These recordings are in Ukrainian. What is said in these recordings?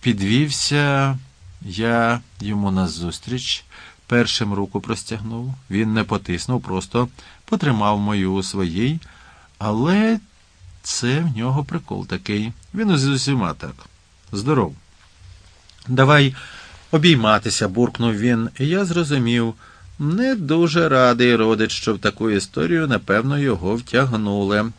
Підвівся я йому назустріч, першим руку простягнув. Він не потиснув, просто потримав мою у своїй, але це в нього прикол такий. Він з усіма так. Здоров. Давай обійматися, буркнув він, і я зрозумів. Не дуже радий родич, що в таку історію, напевно, його втягнули.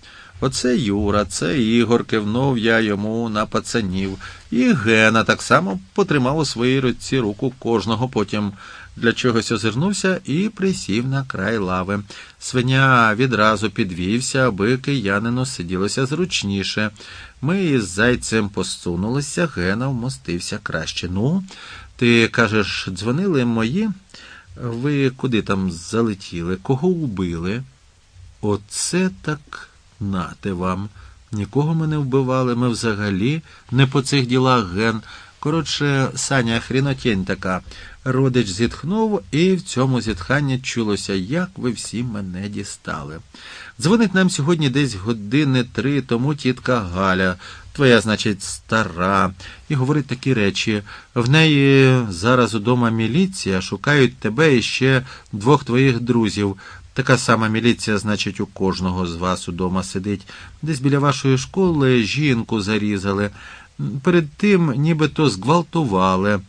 Оце Юра, це Ігор, кивнув я йому на пацанів, і Гена так само потримав у своїй руці руку кожного, потім для чогось озирнувся і присів на край лави. Свиня відразу підвівся, аби киянину сиділося зручніше. Ми із зайцем посунулися, Гена вмостився краще. Ну, ти кажеш, дзвонили мої? Ви куди там залетіли? Кого вбили? Оце так нате вам. Нікого ми не вбивали, ми взагалі не по цих ділах ген. Коротше, Саня хрінотєнь така. Родич зітхнув, і в цьому зітханні чулося, як ви всі мене дістали. Дзвонить нам сьогодні десь години три тому тітка Галя, твоя, значить, стара, і говорить такі речі. В неї зараз удома міліція, шукають тебе і ще двох твоїх друзів. Така сама міліція, значить, у кожного з вас удома сидить. Десь біля вашої школи жінку зарізали. Перед тим нібито зґвалтували.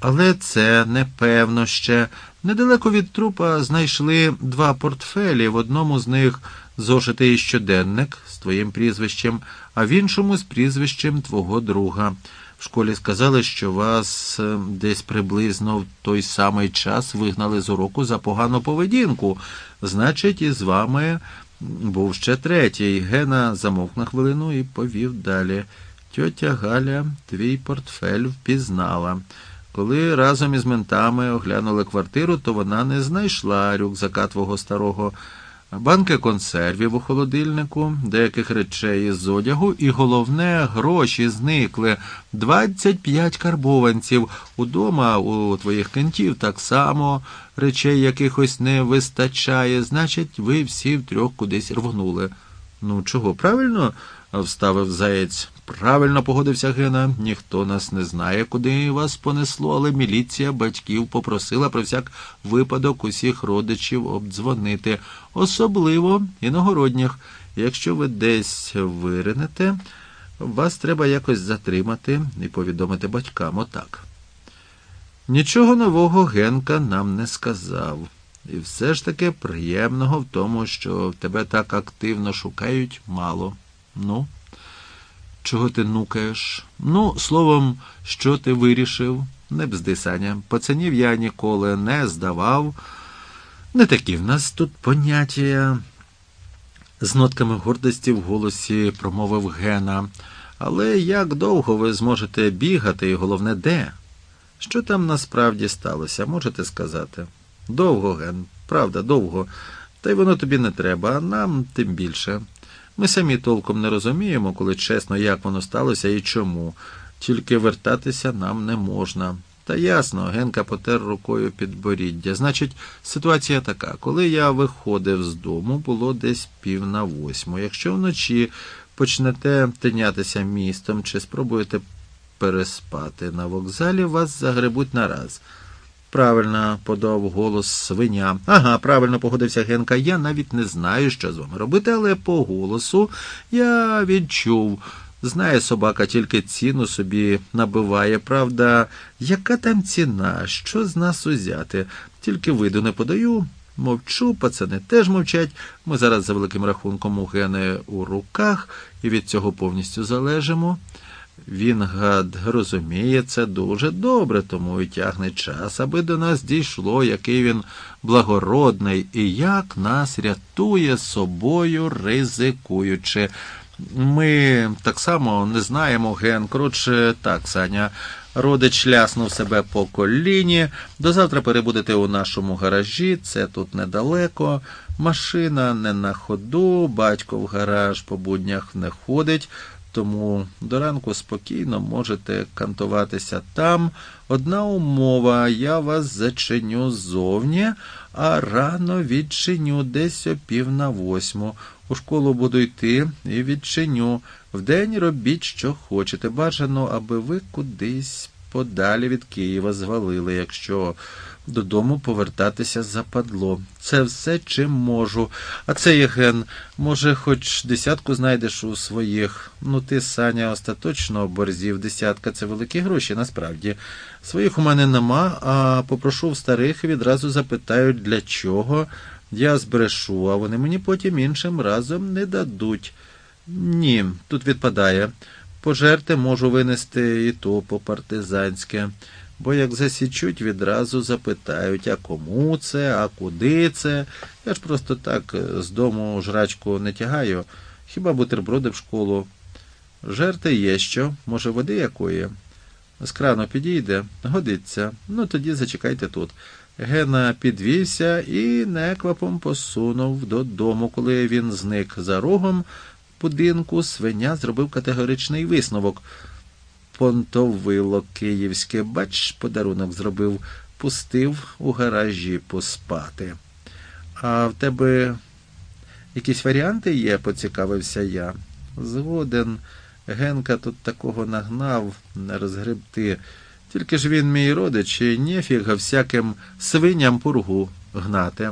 Але це непевно ще. Недалеко від трупа знайшли два портфелі. В одному з них зошитий щоденник з твоїм прізвищем, а в іншому з прізвищем твого друга. В школі сказали, що вас е, десь приблизно в той самий час вигнали з уроку за погану поведінку. Значить, і з вами був ще третій. Гена замовк на хвилину і повів далі. Тьотя Галя твій портфель впізнала. Коли разом із ментами оглянули квартиру, то вона не знайшла рюкзака твого старого, банки консервів у холодильнику, деяких речей із одягу, і головне, гроші зникли. 25 карбованців. Удома у твоїх кентів так само речей якихось не вистачає. Значить, ви всі втрьох кудись рвонули. Ну, чого, правильно? вставив заєць. Правильно погодився Гена. Ніхто нас не знає, куди вас понесло, але міліція батьків попросила про всяк випадок усіх родичів обдзвонити, особливо іногородніх. Якщо ви десь виринете, вас треба якось затримати і повідомити батькам отак. Нічого нового Генка нам не сказав. І все ж таки приємного в тому, що тебе так активно шукають мало. Ну, чого ти нукаєш? Ну, словом, що ти вирішив? Не бзди, Саня. Пацанів я ніколи не здавав. Не такі в нас тут поняття. З нотками гордості в голосі промовив Гена. Але як довго ви зможете бігати, і головне, де? Що там насправді сталося, можете сказати? Довго, Ген, правда, довго. Та й воно тобі не треба, а нам тим більше. Ми самі толком не розуміємо, коли чесно, як воно сталося і чому. Тільки вертатися нам не можна. Та ясно, Генка потер рукою підборіддя. Значить, ситуація така. Коли я виходив з дому, було десь пів на восьму. Якщо вночі почнете тинятися містом чи спробуєте переспати на вокзалі, вас загребуть нараз. Правильно подав голос свиня. Ага, правильно погодився Генка. Я навіть не знаю, що з вами робити, але по голосу я відчув. Знає собака, тільки ціну собі набиває. Правда, яка там ціна? Що з нас узяти? Тільки виду не подаю. Мовчу, пацани теж мовчать. Ми зараз за великим рахунком у Гени у руках і від цього повністю залежимо. Він, гад, розуміє це дуже добре, тому і тягне час, аби до нас дійшло, який він благородний і як нас рятує собою, ризикуючи. Ми так само не знаємо, ген. Коротше, так, Саня. Родич ляснув себе по коліні. До завтра перебудете у нашому гаражі, це тут недалеко. Машина не на ходу, батько в гараж по буднях не ходить. Тому до ранку спокійно можете кантуватися там. Одна умова, я вас зачиню ззовні, а рано відчиню десь о пів на восьму. У школу буду йти і відчиню. Вдень робіть, що хочете. Бажано, аби ви кудись подалі від Києва звалили, якщо додому повертатися западло. Це все, чим можу. А це Єген, може, хоч десятку знайдеш у своїх. Ну, ти, Саня, остаточно борзів. Десятка це великі гроші, насправді. Своїх у мене нема, а попрошу в старих і відразу запитають, для чого. Я збрешу, а вони мені потім іншим разом не дадуть. Ні, тут відпадає. Пожерти можу винести і то по-партизанськи, бо як засічуть, відразу запитають, а кому це, а куди це. Я ж просто так з дому жрачку не тягаю, хіба бутерброди в школу. Жерти є що, може, води якої? З крану підійде, годиться. Ну тоді зачекайте тут. Гена підвівся і неквапом посунув додому. Коли він зник за рогом будинку, свиня зробив категоричний висновок. Понтовило київське, бач, подарунок зробив, пустив у гаражі поспати. А в тебе якісь варіанти є, поцікавився я. Згоден, Генка тут такого нагнав не розгребти. Тільки ж він мій родич і нефіга всяким свиням пургу гнати.